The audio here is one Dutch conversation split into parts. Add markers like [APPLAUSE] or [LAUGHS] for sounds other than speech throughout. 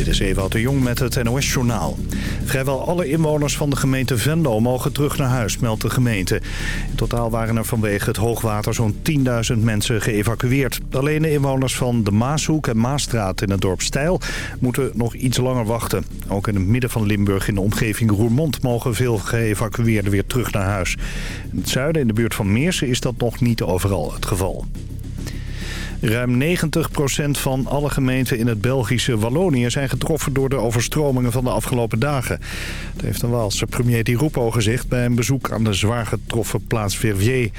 Dit is Ewout de Jong met het NOS-journaal. Vrijwel alle inwoners van de gemeente Venlo mogen terug naar huis, meldt de gemeente. In totaal waren er vanwege het hoogwater zo'n 10.000 mensen geëvacueerd. Alleen de inwoners van de Maashoek en Maasstraat in het dorp Stijl moeten nog iets langer wachten. Ook in het midden van Limburg in de omgeving Roermond mogen veel geëvacueerden weer terug naar huis. In het zuiden, in de buurt van Meersen, is dat nog niet overal het geval. Ruim 90% van alle gemeenten in het Belgische Wallonië zijn getroffen door de overstromingen van de afgelopen dagen. Dat heeft een Waalse premier Di Rupo gezegd bij een bezoek aan de zwaar getroffen plaats Verviers.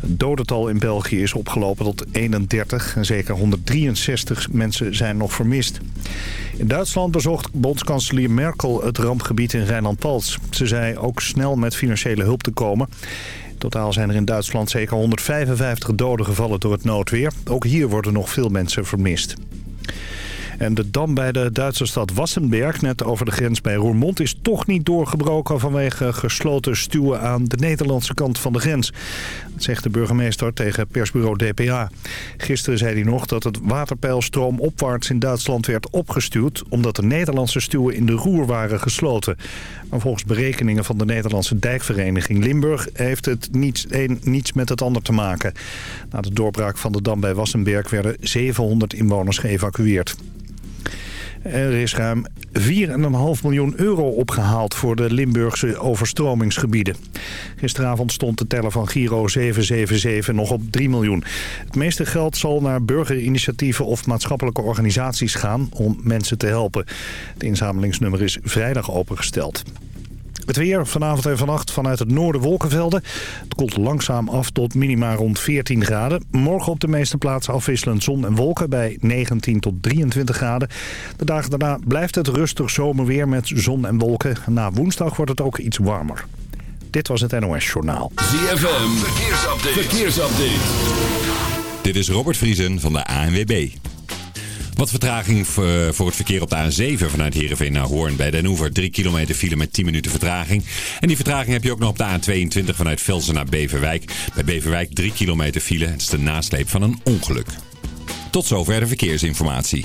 Het dodental in België is opgelopen tot 31 en zeker 163 mensen zijn nog vermist. In Duitsland bezocht bondskanselier Merkel het rampgebied in Rijnland-Palts. Ze zei ook snel met financiële hulp te komen totaal zijn er in Duitsland zeker 155 doden gevallen door het noodweer. Ook hier worden nog veel mensen vermist. En de dam bij de Duitse stad Wassenberg, net over de grens bij Roermond... is toch niet doorgebroken vanwege gesloten stuwen aan de Nederlandse kant van de grens. Zegt de burgemeester tegen persbureau DPA. Gisteren zei hij nog dat het waterpeil stroomopwaarts in Duitsland werd opgestuwd... omdat de Nederlandse stuwen in de roer waren gesloten. Maar volgens berekeningen van de Nederlandse dijkvereniging Limburg... heeft het niets, niets met het ander te maken. Na de doorbraak van de dam bij Wassenberg werden 700 inwoners geëvacueerd. Er is ruim 4,5 miljoen euro opgehaald voor de Limburgse overstromingsgebieden. Gisteravond stond de teller van Giro 777 nog op 3 miljoen. Het meeste geld zal naar burgerinitiatieven of maatschappelijke organisaties gaan om mensen te helpen. Het inzamelingsnummer is vrijdag opengesteld. Het weer vanavond en vannacht vanuit het noorden wolkenvelden. Het koelt langzaam af tot minima rond 14 graden. Morgen op de meeste plaatsen afwisselend zon en wolken bij 19 tot 23 graden. De dagen daarna blijft het rustig zomerweer met zon en wolken. Na woensdag wordt het ook iets warmer. Dit was het NOS Journaal. ZFM, verkeersupdate. verkeersupdate. Dit is Robert Vriesen van de ANWB. Wat vertraging voor het verkeer op de A7 vanuit Heerenveen naar Hoorn bij Den Hoever. 3 kilometer file met 10 minuten vertraging. En die vertraging heb je ook nog op de A22 vanuit Velsen naar Beverwijk. Bij Beverwijk 3 kilometer file. Het is de nasleep van een ongeluk. Tot zover de verkeersinformatie.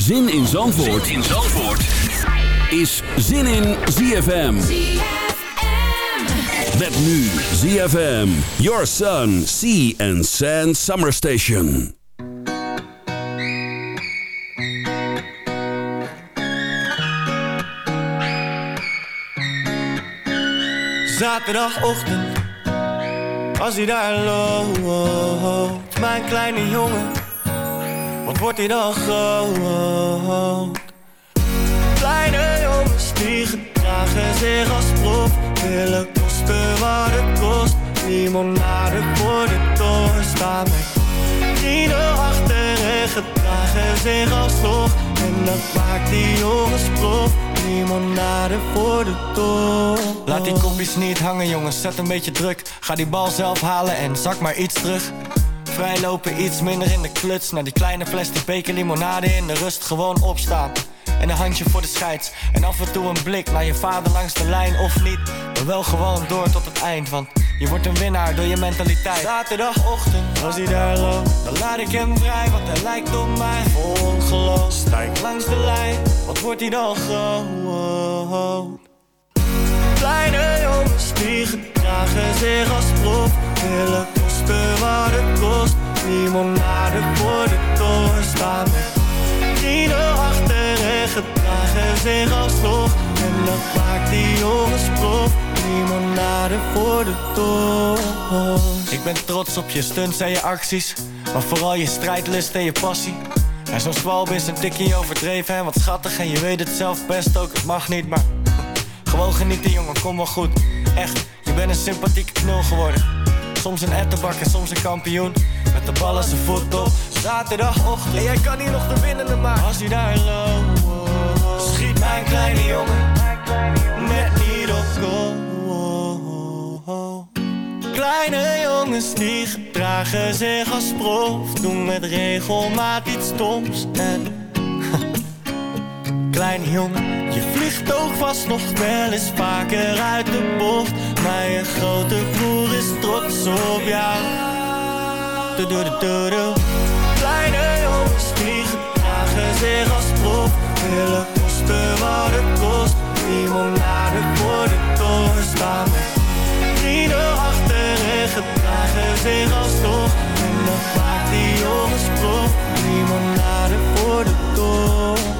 Zin in Zandvoort, in Zandvoort. is Zin in ZFM. Met nu ZFM, Your Sun, Sea and Sand Summer Station. Zaterdagochtend, als hij daar loopt, mijn kleine jongen, wat wordt dan groot? Kleine jongens die gedragen zich als prof, willen kosten wat het kost. Limonade voor de toren staan met achter en gedragen zich als prof. En dat maakt die jongens prof. Limonade voor de toren. Laat die kopjes niet hangen jongens, zet een beetje druk. Ga die bal zelf halen en zak maar iets terug. Vrijlopen iets minder in de kluts. Naar die kleine die beker limonade in de rust gewoon opstaan. En een handje voor de scheids. En af en toe een blik naar je vader langs de lijn of niet. Maar wel gewoon door tot het eind, want je wordt een winnaar door je mentaliteit. Zaterdagochtend, als hij daar loopt, dan laat ik hem vrij, want hij lijkt op mij. Vol ongeloof, stijg langs de lijn, wat wordt hij dan groot? Kleine die gedragen zich als prof Willen kosten wat het kost Limonade voor de toren staan vrienden achter en gedragen zich alsnog. En dat maakt die jongens prof. Limonade voor de toren. Ik ben trots op je stunts en je acties. Maar vooral je strijdlust en je passie. En zo'n zwalb is een tikkie overdreven en wat schattig. En je weet het zelf best ook, het mag niet, maar... Gewoon genieten jongen, kom wel goed. Echt, je bent een sympathieke knul geworden. Soms een ettenbak en soms een kampioen. Met de bal als zijn voet op. Zaterdagochtend. En jij kan hier nog de winnende maken. Als hij daar loopt. Schiet mijn kleine jongen. Net niet op goal. Kleine jongens die gedragen zich als prof. Doen met regelmaat iets stoms. En [LAUGHS] Kleine jongen, je vliegtuig was nog wel eens vaker uit de bocht. Je grote broer is trots op jou. Doe, doe, doe. Kleine jongens die gedragen zich als prof. Willen kosten wat het kost. Limonade voor de toren staan. Vrienden achter en gedragen zich alsnog. En dat maakt die jongens prof. Limonade voor de toren.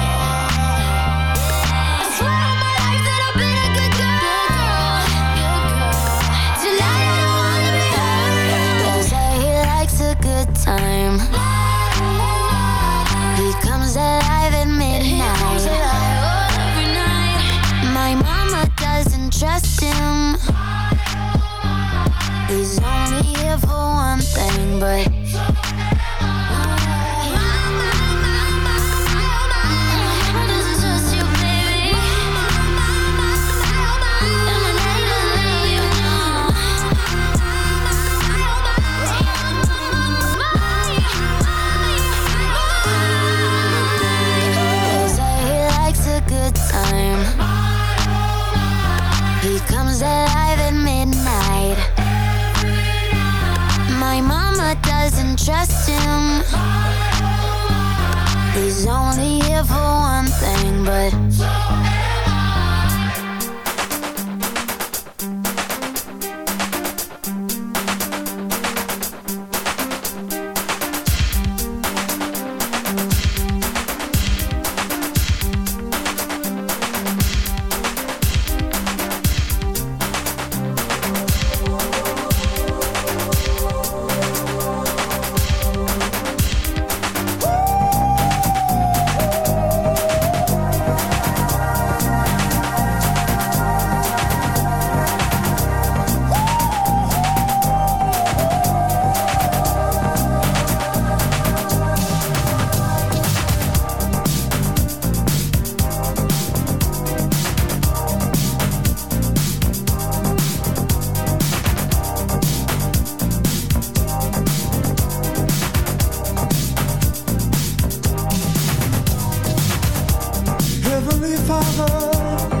But. Heavenly Father,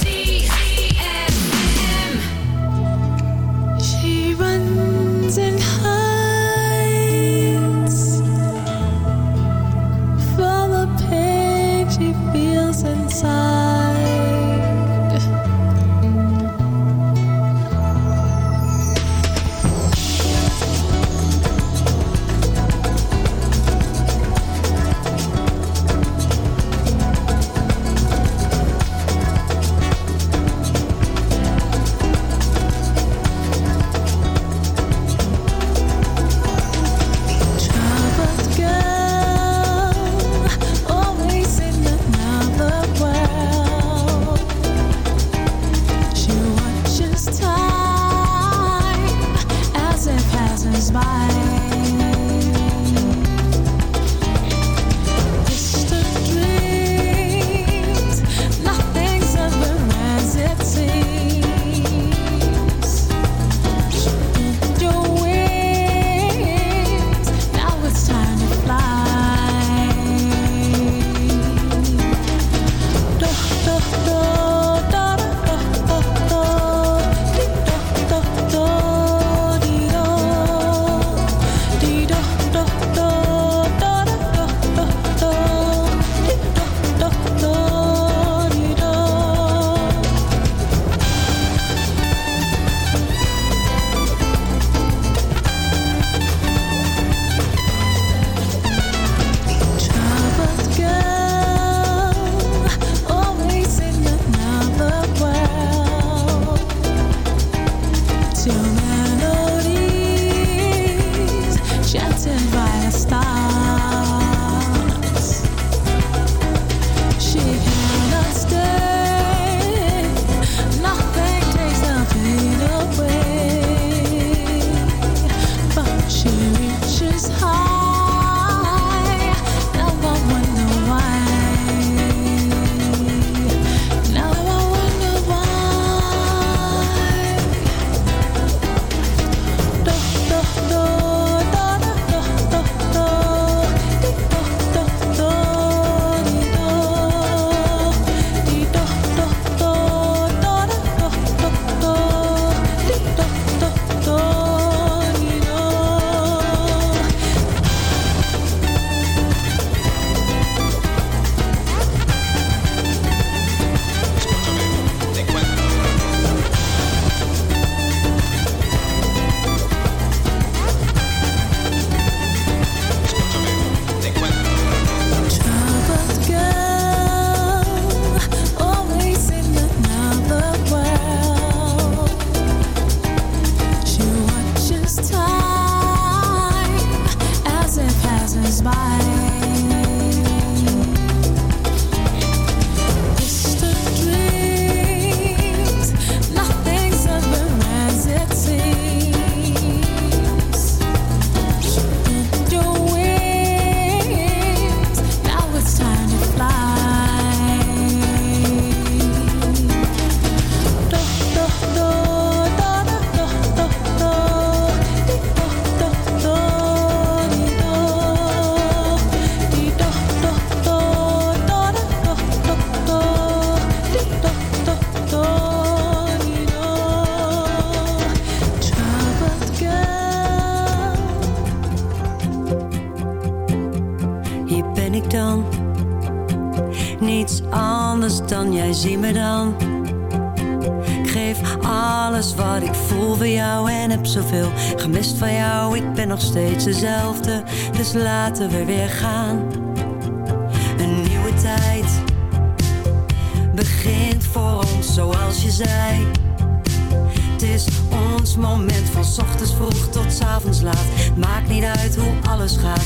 dus laten we weer gaan. Een nieuwe tijd begint voor ons zoals je zei. Het is ons moment van ochtends vroeg tot avonds laat. Maakt niet uit hoe alles gaat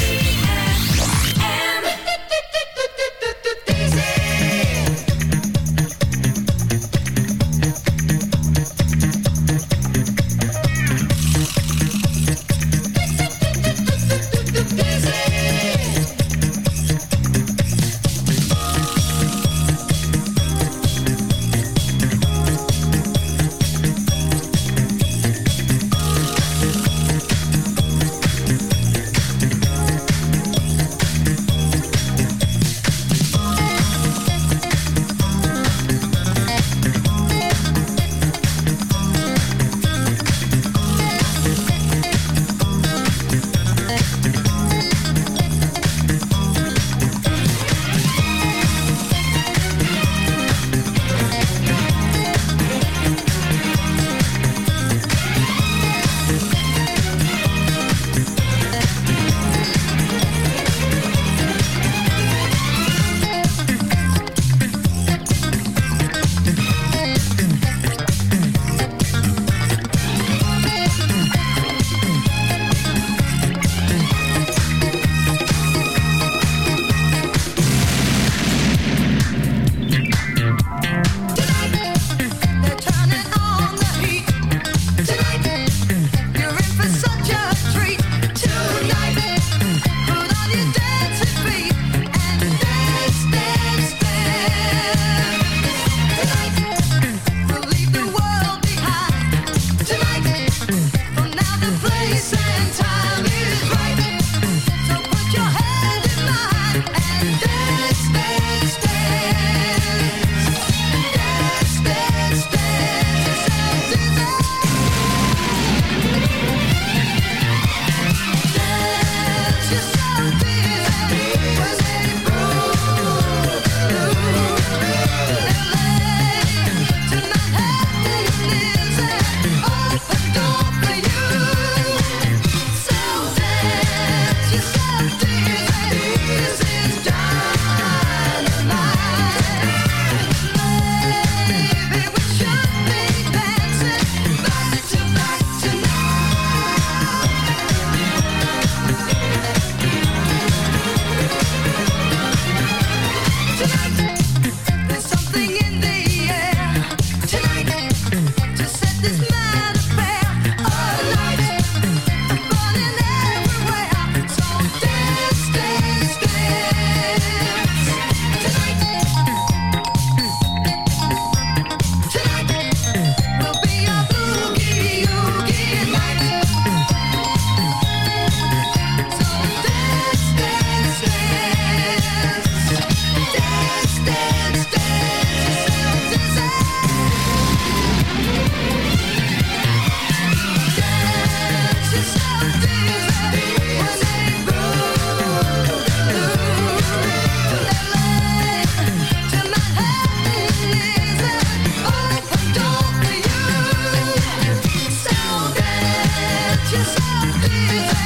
just how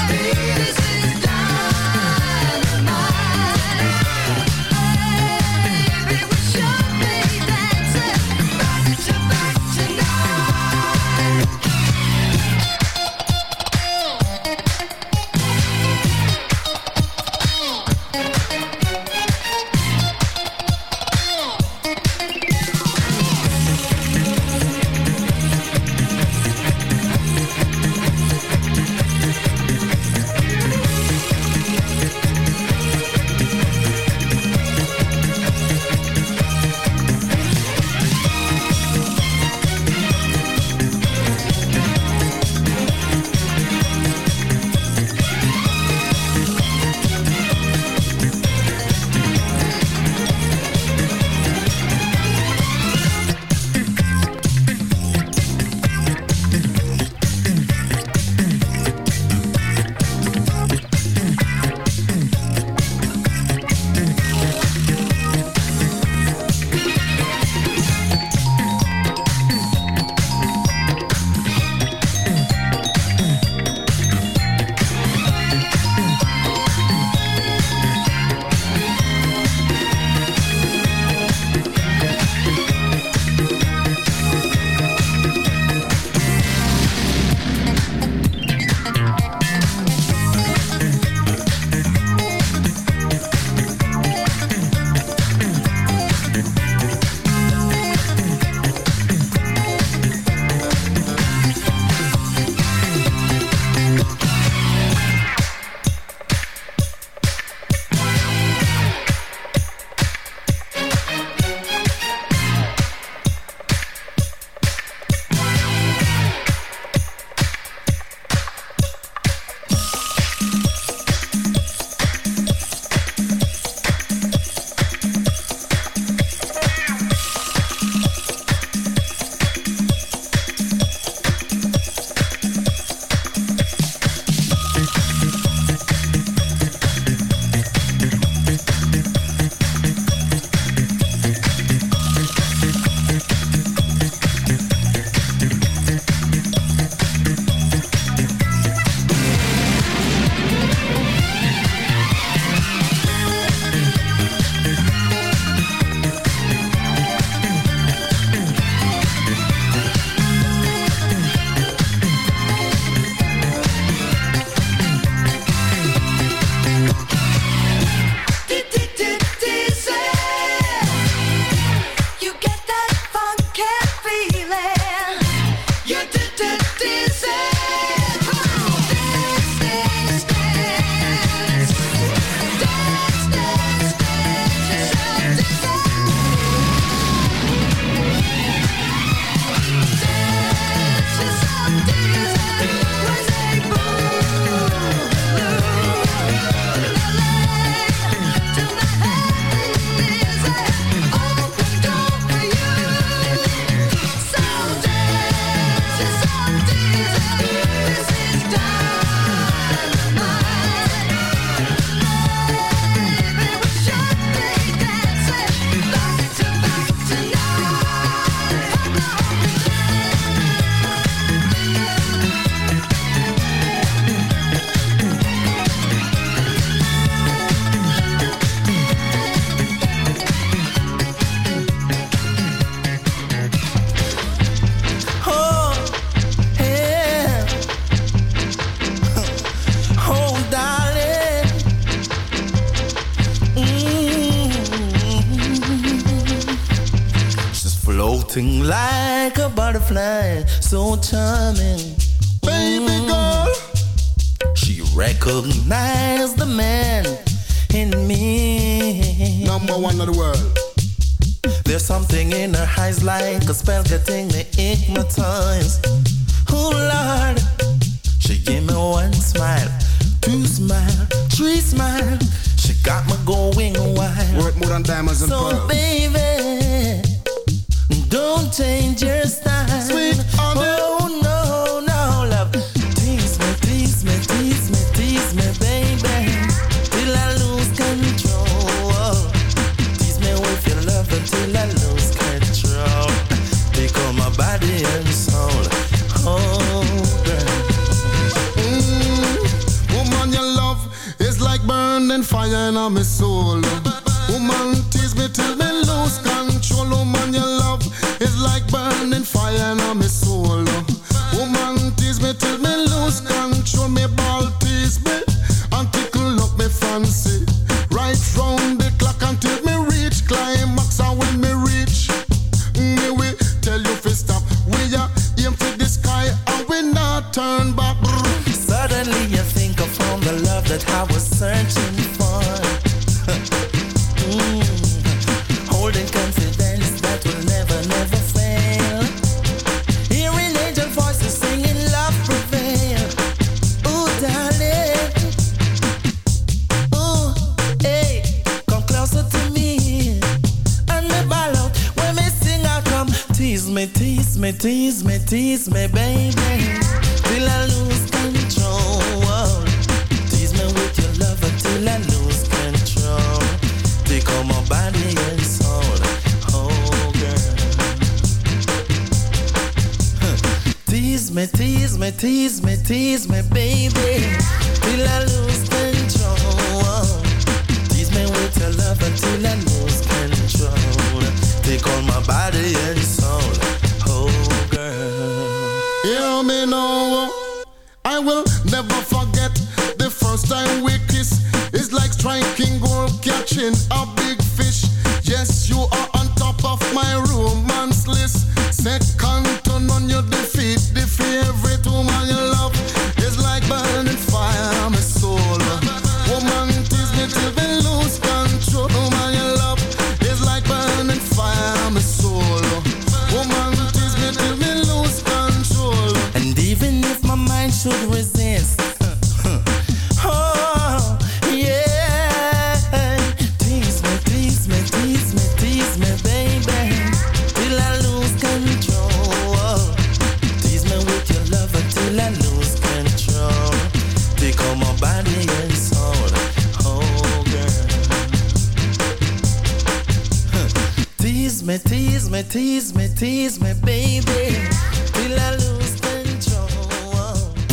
it is.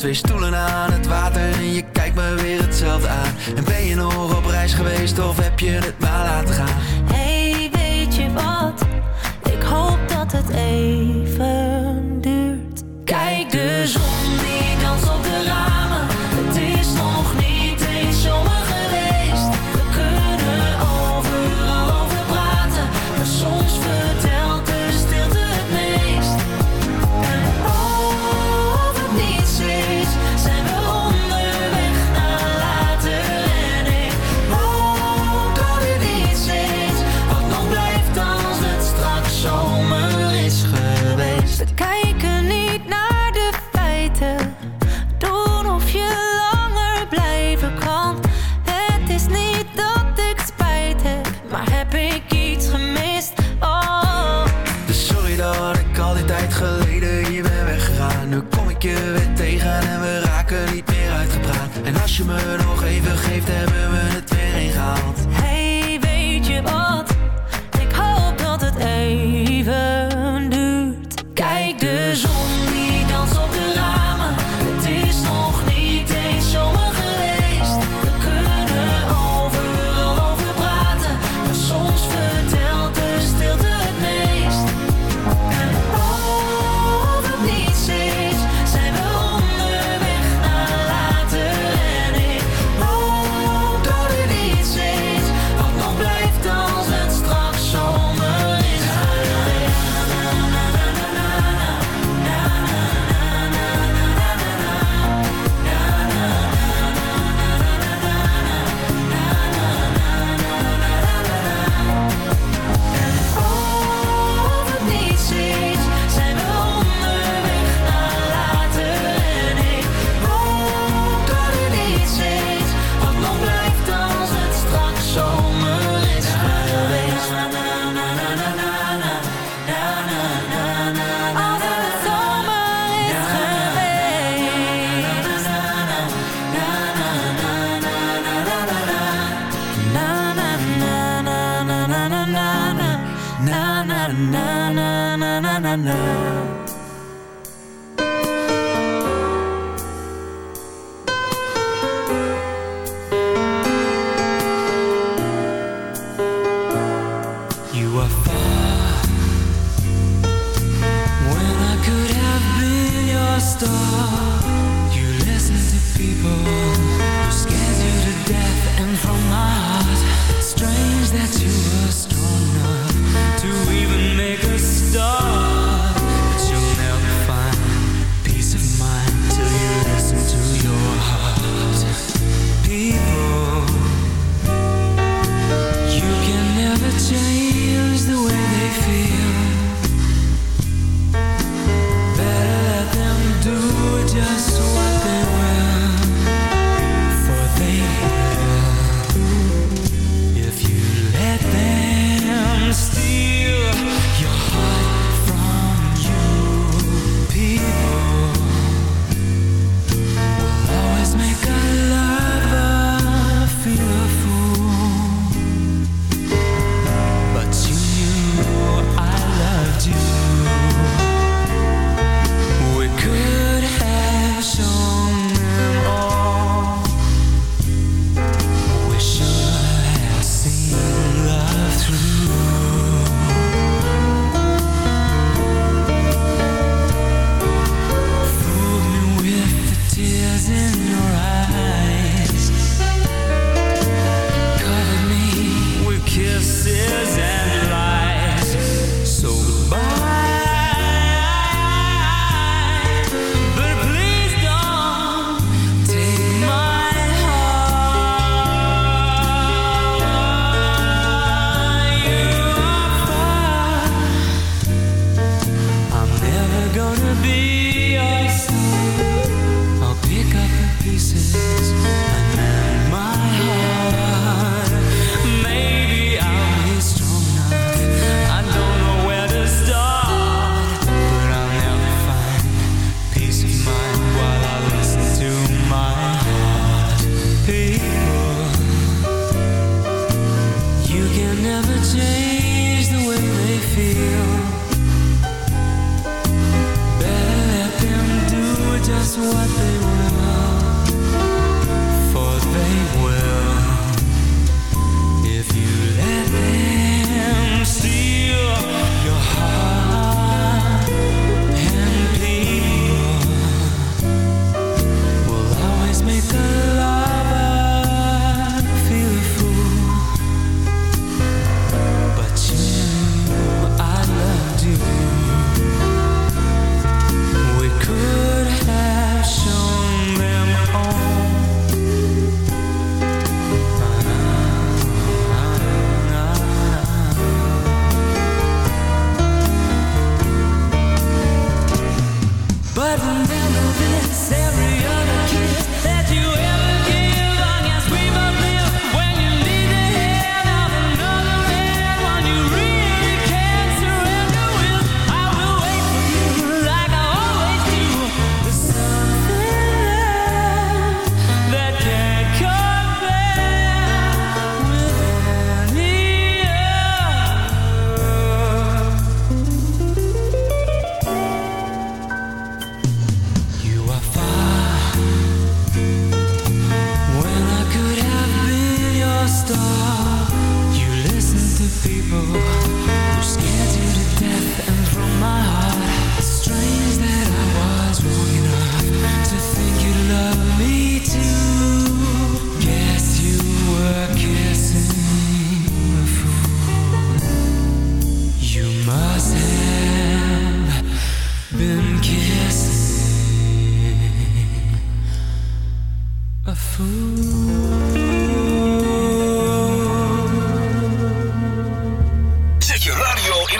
twee stoelen aan het water en je kijkt me weer hetzelfde aan. En ben je nog op reis geweest of heb je het maar laten gaan? The way they feel.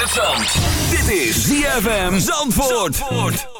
Zand. Dit is ZFM Zandvoort.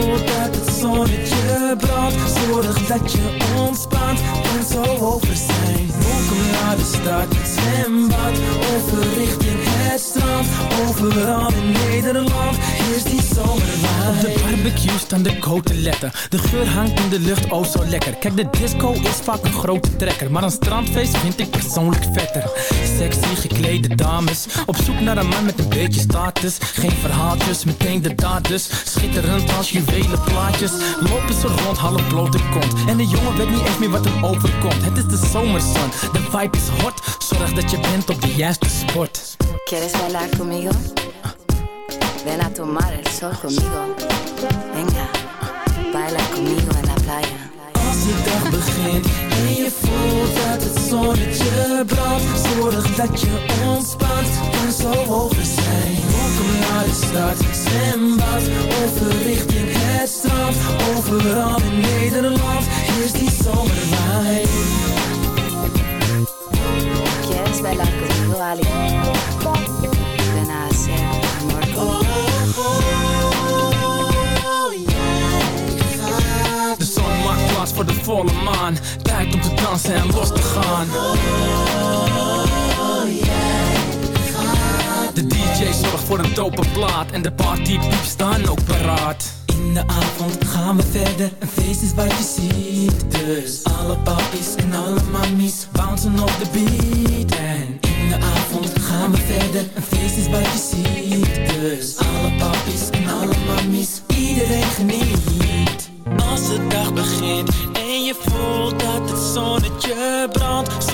dat het zonnetje brandt Zorg dat je ontspant, kan zo over zijn. Welkom naar de stad, zwembad, overrichting het strand. Overal in Nederland is die zomerwijn. Op de barbecue staan de koteletten De geur hangt in de lucht, oh zo lekker. Kijk, de disco is vaak een grote trekker. Maar een strandfeest vind ik persoonlijk vetter. Sexy geklede dames Op zoek naar een man met een beetje status. Geen verhaaltjes, meteen de daders. Schitterend als juwelen plaatjes Lopen ze rond, half blote kont En de jongen weet niet eens meer wat hem overkomt Het is de zomerzon, de vibe is hot Zorg dat je bent op de juiste sport ¿Quieres bailar conmigo? Ven a tomar el sol conmigo. Venga, baila conmigo en la playa. Als de dag begint en je voelt dat het zonnetje brandt Zorg dat je ontspant, kan zo over zijn Welkom naar de stad, zwembad, overrichting het strand Overal in Nederland is die zomerwijn. ¿Quieres bailar conmigo, Ali? Ven a hacer amor conmigo. De zon maakt plaats voor de volle maan. Tijd om te dansen en los te gaan. De DJ zorgt voor een dope plaat. En de partypieps staan ook paraat In de avond. Gaan we verder, een feest is wat je ziet. Dus alle papies en alle mammies bouncen op de beat. En in de avond gaan we verder, een feest is wat je ziet. Dus alle papies en alle mammies,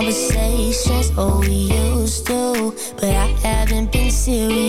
conversations. Oh, we used to. But I haven't been serious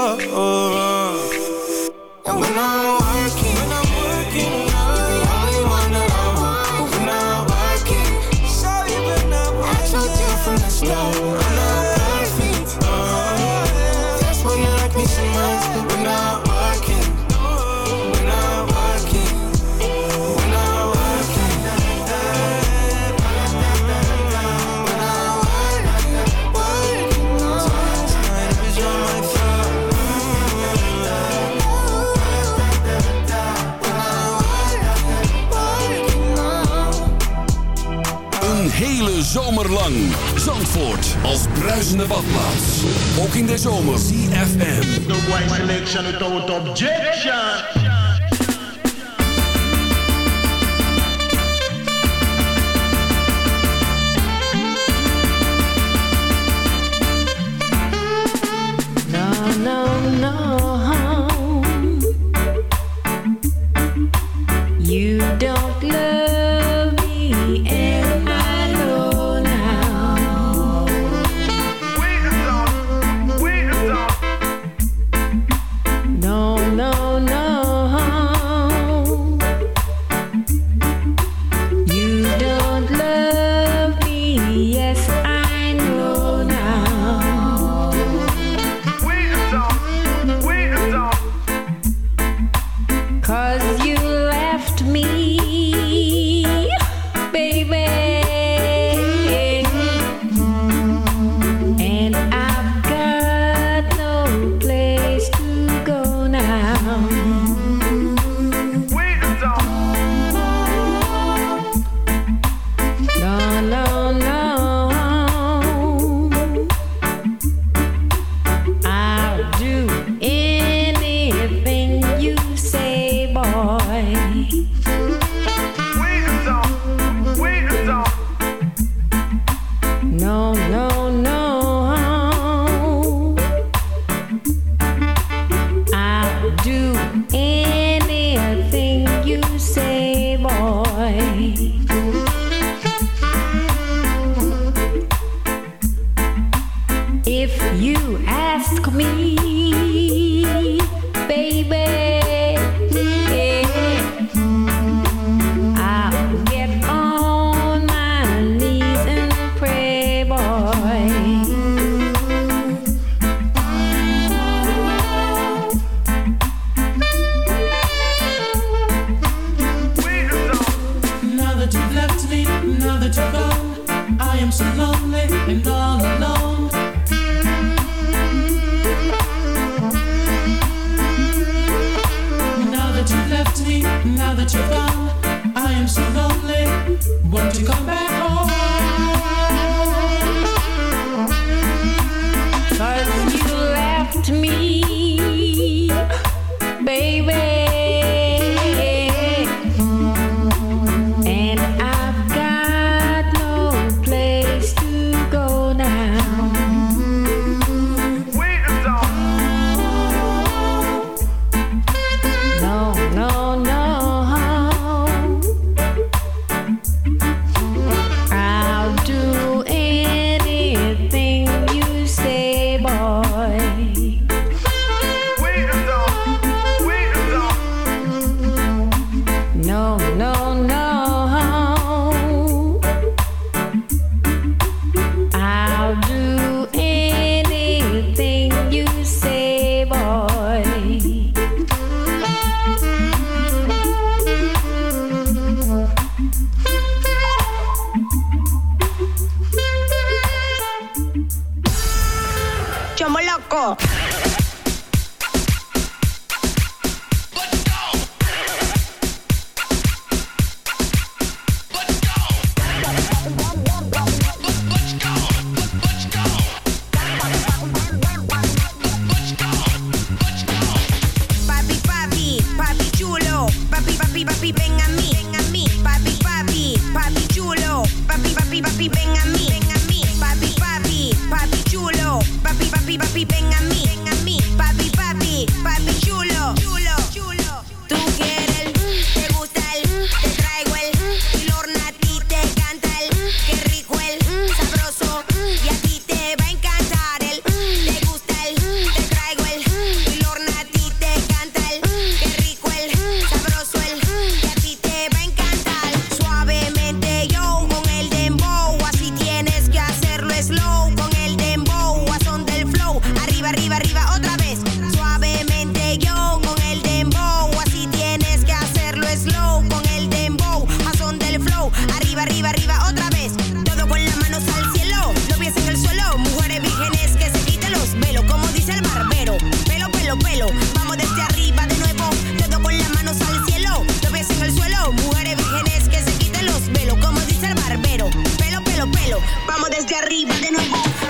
love. And when lang. Zandvoort als bruisende badplaats. Ook in de zomer. CFM. The white selection without objection. no, no. Vamos desde arriba de nuevo.